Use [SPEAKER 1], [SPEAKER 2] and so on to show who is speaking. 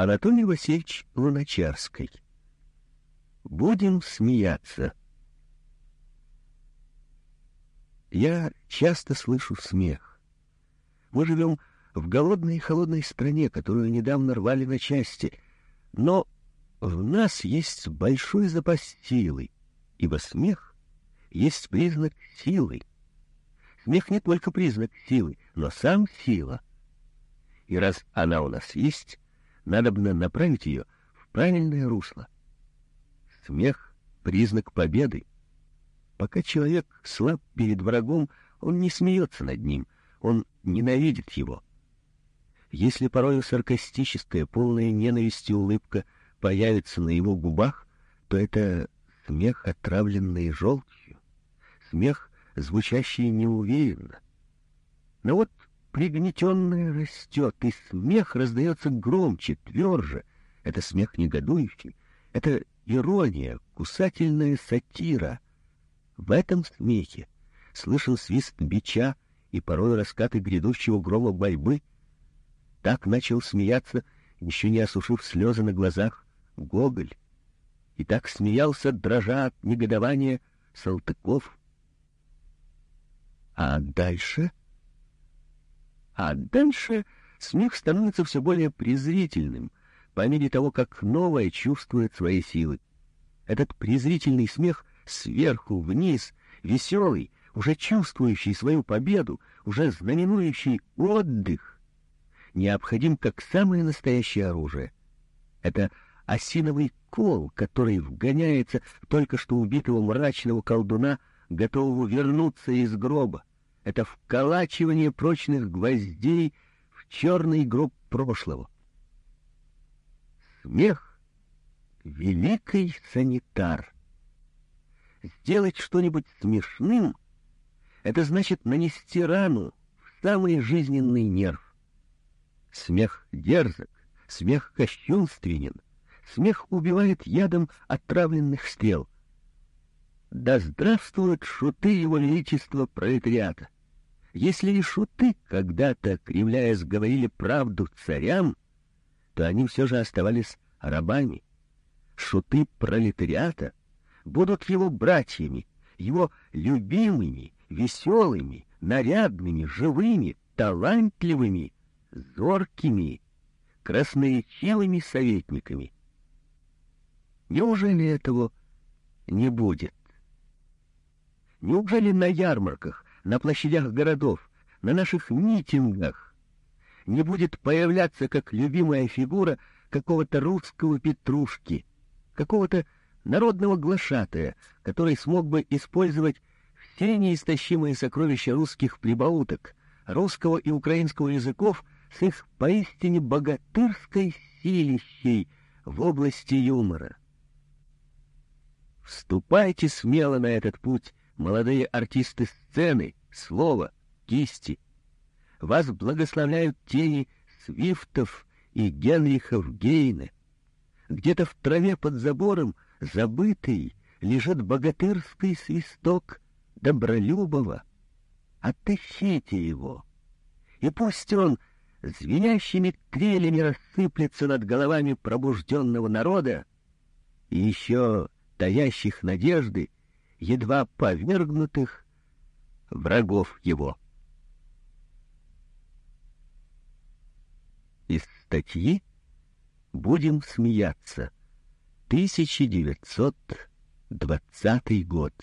[SPEAKER 1] Анатолий Васильевич Луначарский. Будем смеяться. Я часто слышу смех. Мы живем в голодной и холодной стране, которую недавно рвали на части, но в нас есть большой запас силы, ибо смех есть признак силы. Смех не только признак силы, но сам сила. И раз она у нас есть, надобно направить ее в правильное русло. Смех — признак победы. Пока человек слаб перед врагом, он не смеется над ним, он ненавидит его. Если порою саркастическая, полная ненависти улыбка появится на его губах, то это смех, отравленный желчью, смех, звучащий неуверенно. Но вот пригнетенное растет, и смех раздается громче, тверже. Это смех негодующий, это ирония, кусательная сатира. В этом смехе слышен свист бича и порой раскаты грядущего грома борьбы. Так начал смеяться, еще не осушив слезы на глазах, Гоголь. И так смеялся, дрожа от негодования, Салтыков. А дальше? А дальше смех становится все более презрительным, по мере того, как новое чувствует свои силы. Этот презрительный смех сверху вниз, веселый, уже чувствующий свою победу, уже знаменующий отдых, необходим как самое настоящее оружие. Это осиновый кол, который вгоняется только что убитого мрачного колдуна, готового вернуться из гроба это вколачивание прочных гвоздей в черный гроб прошлого. Смех — великий санитар. Сделать что-нибудь смешным — это значит нанести рану в самый жизненный нерв. Смех дерзок, смех кощунственен, смех убивает ядом отравленных стрел. Да здравствуют шуты его величества пролетариата! Если и шуты когда-то, кривляясь, говорили правду царям, то они все же оставались рабами. Шуты пролетариата будут его братьями, его любимыми, веселыми, нарядными, живыми, талантливыми, зоркими, красноречивыми советниками. Неужели этого не будет? Неужели на ярмарках на площадях городов, на наших митингах не будет появляться как любимая фигура какого-то русского петрушки, какого-то народного глашатая, который смог бы использовать все неистощимые сокровища русских прибауток, русского и украинского языков с их поистине богатырской силищей в области юмора. Вступайте смело на этот путь, молодые артисты сцены, слова, кисти. Вас благословляют тени Свифтов и Генрихов Гейне. Где-то в траве под забором, забытый, лежит богатырский свисток Добролюбова. Оттащите его, и пусть он звенящими трелями рассыплется над головами пробужденного народа и еще таящих надежды, едва повергнутых врагов его. Из статьи «Будем смеяться», 1920 год.